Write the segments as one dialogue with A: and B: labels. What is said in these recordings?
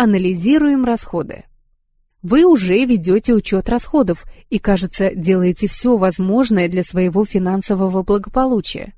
A: Анализируем расходы. Вы уже ведете учет расходов и, кажется, делаете все возможное для своего финансового благополучия.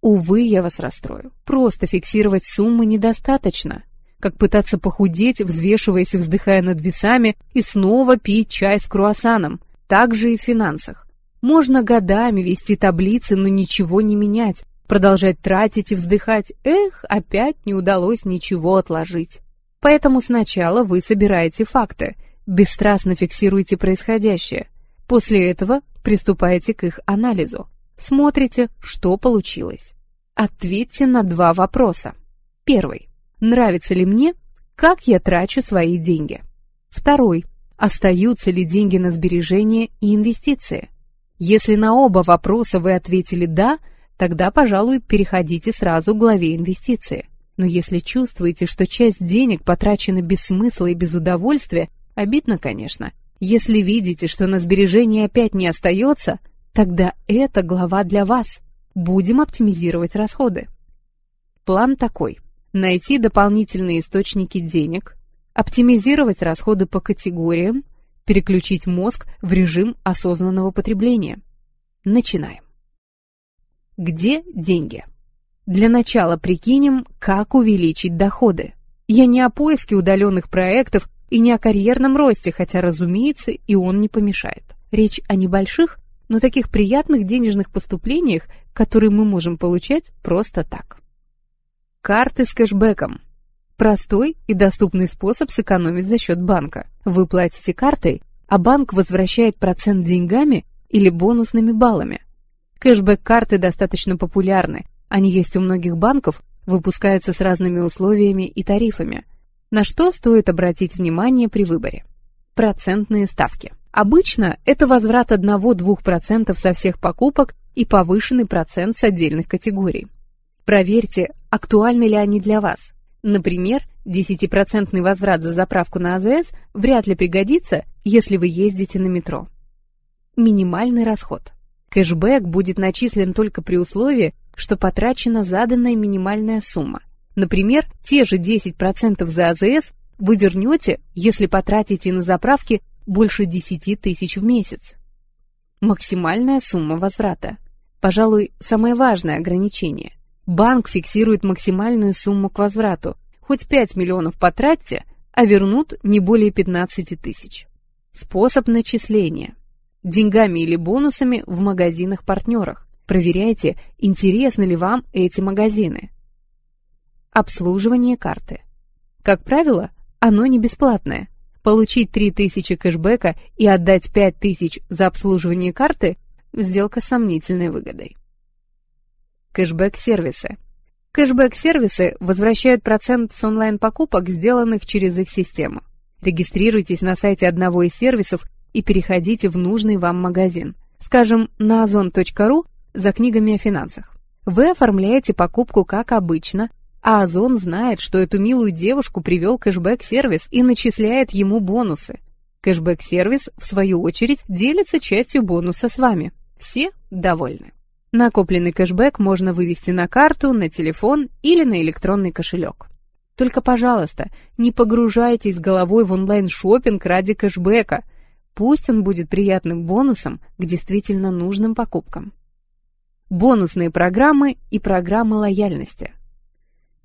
A: Увы, я вас расстрою. Просто фиксировать суммы недостаточно. Как пытаться похудеть, взвешиваясь и вздыхая над весами, и снова пить чай с круассаном. Так же и в финансах. Можно годами вести таблицы, но ничего не менять, продолжать тратить и вздыхать. Эх, опять не удалось ничего отложить. Поэтому сначала вы собираете факты, бесстрастно фиксируете происходящее. После этого приступаете к их анализу. Смотрите, что получилось. Ответьте на два вопроса. Первый. Нравится ли мне, как я трачу свои деньги? Второй. Остаются ли деньги на сбережения и инвестиции? Если на оба вопроса вы ответили «да», тогда, пожалуй, переходите сразу к главе инвестиции. Но если чувствуете, что часть денег потрачена без смысла и без удовольствия, обидно, конечно. Если видите, что на сбережение опять не остается, тогда это глава для вас. Будем оптимизировать расходы. План такой. Найти дополнительные источники денег, оптимизировать расходы по категориям, переключить мозг в режим осознанного потребления. Начинаем. Где деньги? Для начала прикинем, как увеличить доходы. Я не о поиске удаленных проектов и не о карьерном росте, хотя, разумеется, и он не помешает. Речь о небольших, но таких приятных денежных поступлениях, которые мы можем получать просто так. Карты с кэшбэком. Простой и доступный способ сэкономить за счет банка. Вы платите картой, а банк возвращает процент деньгами или бонусными баллами. Кэшбэк-карты достаточно популярны, они есть у многих банков, выпускаются с разными условиями и тарифами. На что стоит обратить внимание при выборе? Процентные ставки. Обычно это возврат 1-2% со всех покупок и повышенный процент с отдельных категорий. Проверьте, актуальны ли они для вас. Например, 10% возврат за заправку на АЗС вряд ли пригодится, если вы ездите на метро. Минимальный расход. Кэшбэк будет начислен только при условии, что потрачена заданная минимальная сумма. Например, те же 10% за АЗС вы вернете, если потратите на заправки больше 10 тысяч в месяц. Максимальная сумма возврата. Пожалуй, самое важное ограничение. Банк фиксирует максимальную сумму к возврату. Хоть 5 миллионов потратьте, а вернут не более 15 тысяч. Способ начисления. Деньгами или бонусами в магазинах-партнерах. Проверяйте, интересны ли вам эти магазины. Обслуживание карты. Как правило, оно не бесплатное. Получить 3000 кэшбэка и отдать 5000 за обслуживание карты – сделка с сомнительной выгодой. Кэшбэк-сервисы. Кэшбэк-сервисы возвращают процент с онлайн-покупок, сделанных через их систему. Регистрируйтесь на сайте одного из сервисов и переходите в нужный вам магазин. Скажем, на ozon.ru за книгами о финансах. Вы оформляете покупку как обычно, а Озон знает, что эту милую девушку привел кэшбэк-сервис и начисляет ему бонусы. Кэшбэк-сервис, в свою очередь, делится частью бонуса с вами. Все довольны. Накопленный кэшбэк можно вывести на карту, на телефон или на электронный кошелек. Только, пожалуйста, не погружайтесь головой в онлайн-шопинг ради кэшбэка. Пусть он будет приятным бонусом к действительно нужным покупкам бонусные программы и программы лояльности.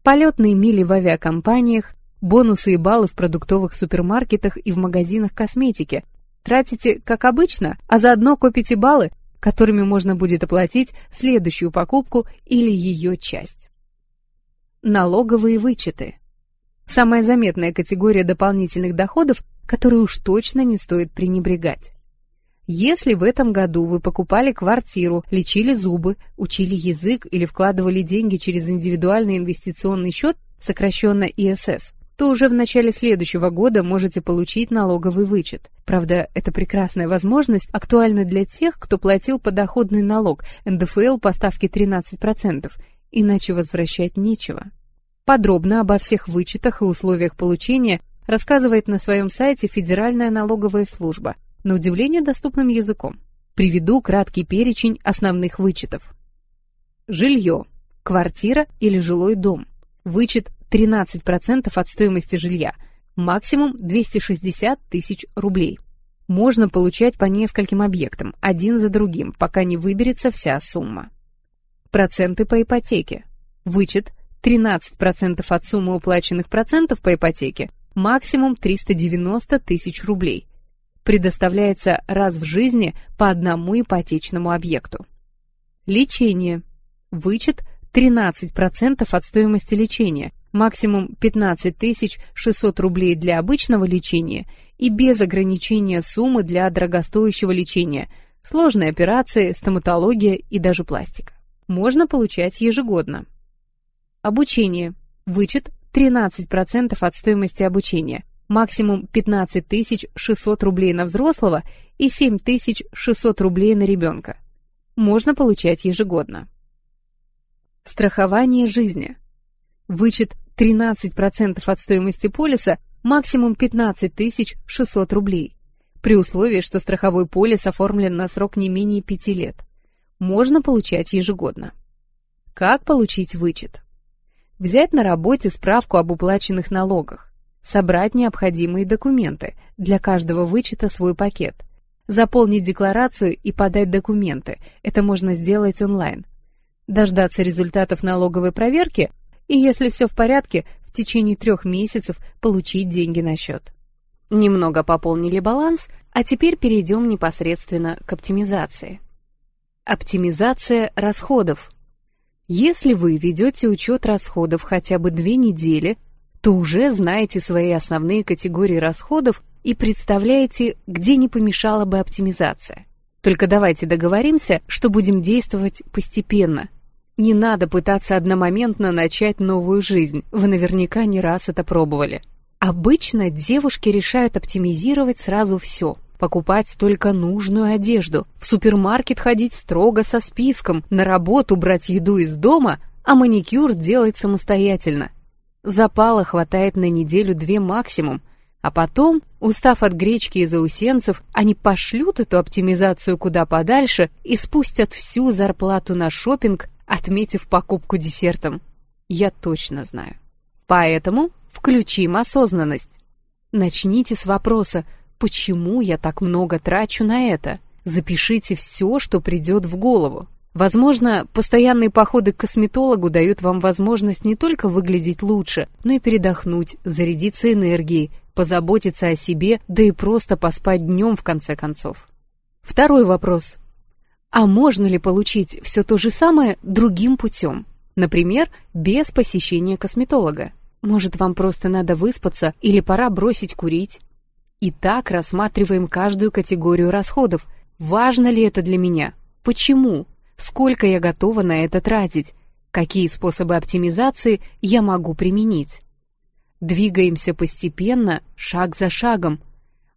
A: Полетные мили в авиакомпаниях, бонусы и баллы в продуктовых супермаркетах и в магазинах косметики. Тратите, как обычно, а заодно копите баллы, которыми можно будет оплатить следующую покупку или ее часть. Налоговые вычеты. Самая заметная категория дополнительных доходов, которую уж точно не стоит пренебрегать. Если в этом году вы покупали квартиру, лечили зубы, учили язык или вкладывали деньги через индивидуальный инвестиционный счет, сокращенно ИСС, то уже в начале следующего года можете получить налоговый вычет. Правда, это прекрасная возможность актуальна для тех, кто платил подоходный налог, НДФЛ по ставке 13%, иначе возвращать нечего. Подробно обо всех вычетах и условиях получения рассказывает на своем сайте Федеральная налоговая служба – на удивление доступным языком. Приведу краткий перечень основных вычетов. Жилье. Квартира или жилой дом. Вычет 13% от стоимости жилья. максимум 260 тысяч рублей. Можно получать по нескольким объектам, один за другим, пока не выберется вся сумма. Проценты по ипотеке. Вычет 13% от суммы уплаченных процентов по ипотеке, максимум 390 тысяч рублей. Предоставляется раз в жизни по одному ипотечному объекту. Лечение. Вычет 13% от стоимости лечения, максимум 15 600 рублей для обычного лечения и без ограничения суммы для дорогостоящего лечения, сложные операции, стоматология и даже пластика. Можно получать ежегодно. Обучение. Вычет 13% от стоимости обучения, максимум 15 600 рублей на взрослого и 7 600 рублей на ребенка. Можно получать ежегодно. Страхование жизни. Вычет 13% от стоимости полиса, максимум 15 600 рублей, при условии, что страховой полис оформлен на срок не менее 5 лет. Можно получать ежегодно. Как получить вычет? Взять на работе справку об уплаченных налогах, собрать необходимые документы, для каждого вычета свой пакет, заполнить декларацию и подать документы, это можно сделать онлайн, дождаться результатов налоговой проверки и, если все в порядке, в течение трех месяцев получить деньги на счет. Немного пополнили баланс, а теперь перейдем непосредственно к оптимизации. Оптимизация расходов. Если вы ведете учет расходов хотя бы две недели, то уже знаете свои основные категории расходов и представляете, где не помешала бы оптимизация. Только давайте договоримся, что будем действовать постепенно, не надо пытаться одномоментно начать новую жизнь, вы наверняка не раз это пробовали. Обычно девушки решают оптимизировать сразу все. Покупать только нужную одежду, в супермаркет ходить строго со списком, на работу брать еду из дома, а маникюр делать самостоятельно. Запала хватает на неделю-две максимум, а потом, устав от гречки и заусенцев, они пошлют эту оптимизацию куда подальше и спустят всю зарплату на шопинг отметив покупку десертом. Я точно знаю. Поэтому включим осознанность. Начните с вопроса, почему я так много трачу на это? Запишите все, что придет в голову. Возможно, постоянные походы к косметологу дают вам возможность не только выглядеть лучше, но и передохнуть, зарядиться энергией, позаботиться о себе, да и просто поспать днем в конце концов. Второй вопрос. А можно ли получить все то же самое другим путем? Например, без посещения косметолога. Может, вам просто надо выспаться или пора бросить курить? Итак, рассматриваем каждую категорию расходов. Важно ли это для меня? Почему? Сколько я готова на это тратить? Какие способы оптимизации я могу применить? Двигаемся постепенно, шаг за шагом.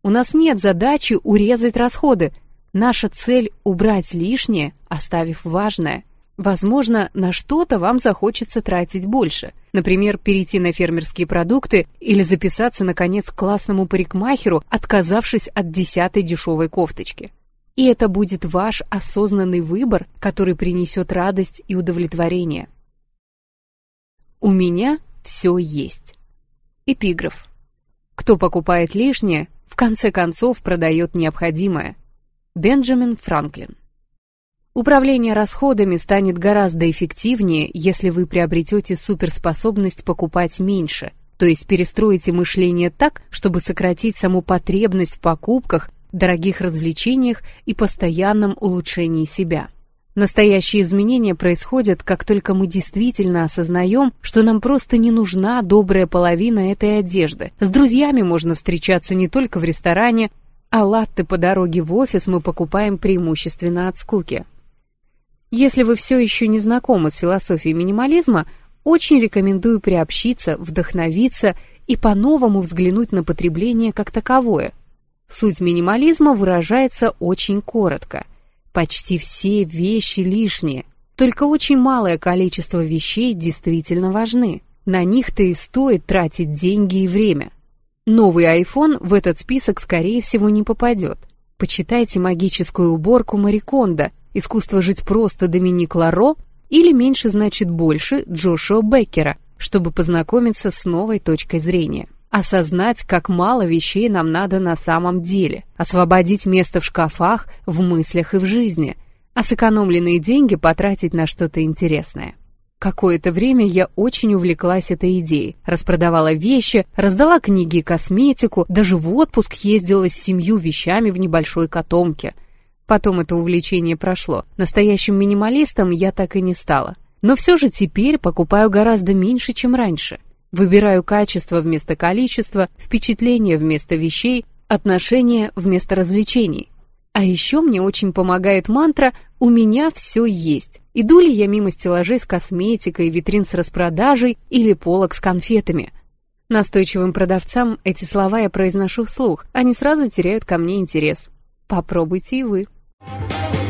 A: У нас нет задачи урезать расходы, Наша цель — убрать лишнее, оставив важное. Возможно, на что-то вам захочется тратить больше. Например, перейти на фермерские продукты или записаться, наконец, к классному парикмахеру, отказавшись от десятой дешевой кофточки. И это будет ваш осознанный выбор, который принесет радость и удовлетворение. У меня все есть. Эпиграф. Кто покупает лишнее, в конце концов продает необходимое. Бенджамин Франклин. Управление расходами станет гораздо эффективнее, если вы приобретете суперспособность покупать меньше, то есть перестроите мышление так, чтобы сократить саму потребность в покупках, дорогих развлечениях и постоянном улучшении себя. Настоящие изменения происходят, как только мы действительно осознаем, что нам просто не нужна добрая половина этой одежды. С друзьями можно встречаться не только в ресторане, а латте по дороге в офис мы покупаем преимущественно от скуки. Если вы все еще не знакомы с философией минимализма, очень рекомендую приобщиться, вдохновиться и по-новому взглянуть на потребление как таковое. Суть минимализма выражается очень коротко. Почти все вещи лишние, только очень малое количество вещей действительно важны. На них-то и стоит тратить деньги и время – Новый iPhone в этот список, скорее всего, не попадет. Почитайте магическую уборку Мариконда, искусство жить просто Доминик Ларо или меньше значит больше Джошуа Беккера, чтобы познакомиться с новой точкой зрения. Осознать, как мало вещей нам надо на самом деле, освободить место в шкафах, в мыслях и в жизни, а сэкономленные деньги потратить на что-то интересное. Какое-то время я очень увлеклась этой идеей. Распродавала вещи, раздала книги и косметику, даже в отпуск ездила с семью вещами в небольшой котомке. Потом это увлечение прошло. Настоящим минималистом я так и не стала. Но все же теперь покупаю гораздо меньше, чем раньше. Выбираю качество вместо количества, впечатления вместо вещей, отношения вместо развлечений. А еще мне очень помогает мантра «У меня все есть». Иду ли я мимо стеллажей с косметикой, витрин с распродажей или полок с конфетами? Настойчивым продавцам эти слова я произношу вслух, они сразу теряют ко мне интерес. Попробуйте и вы. Thank